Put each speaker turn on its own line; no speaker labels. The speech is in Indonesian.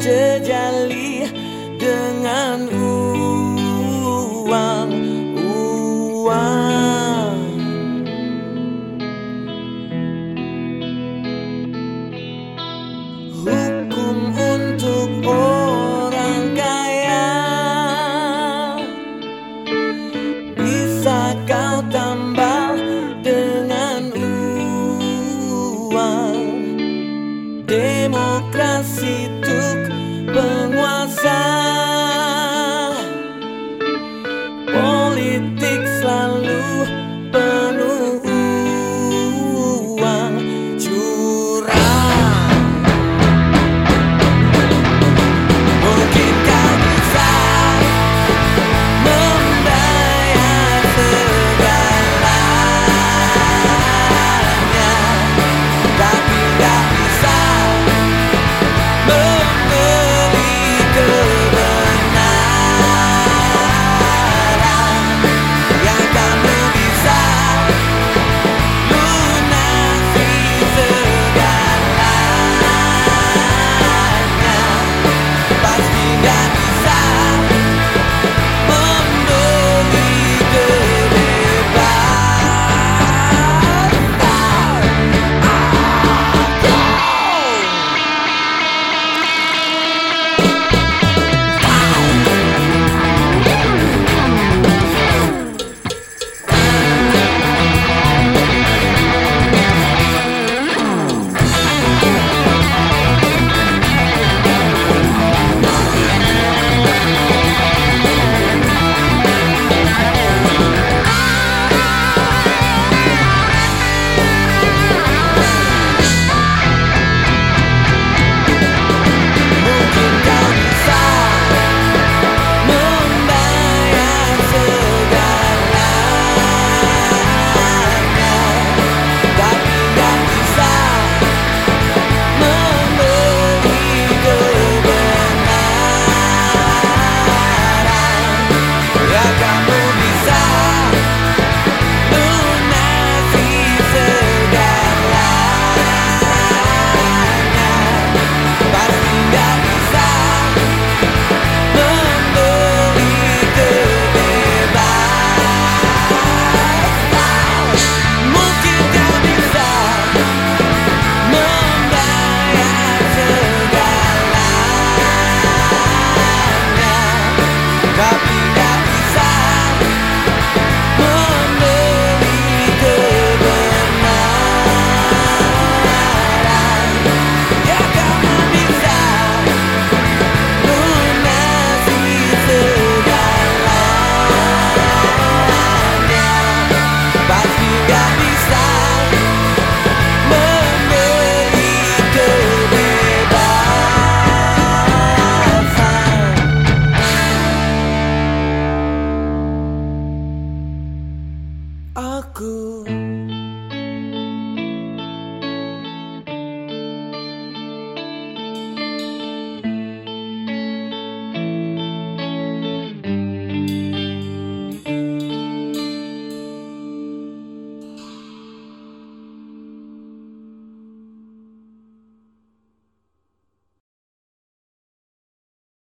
这家里 kasih penguasa. Aku.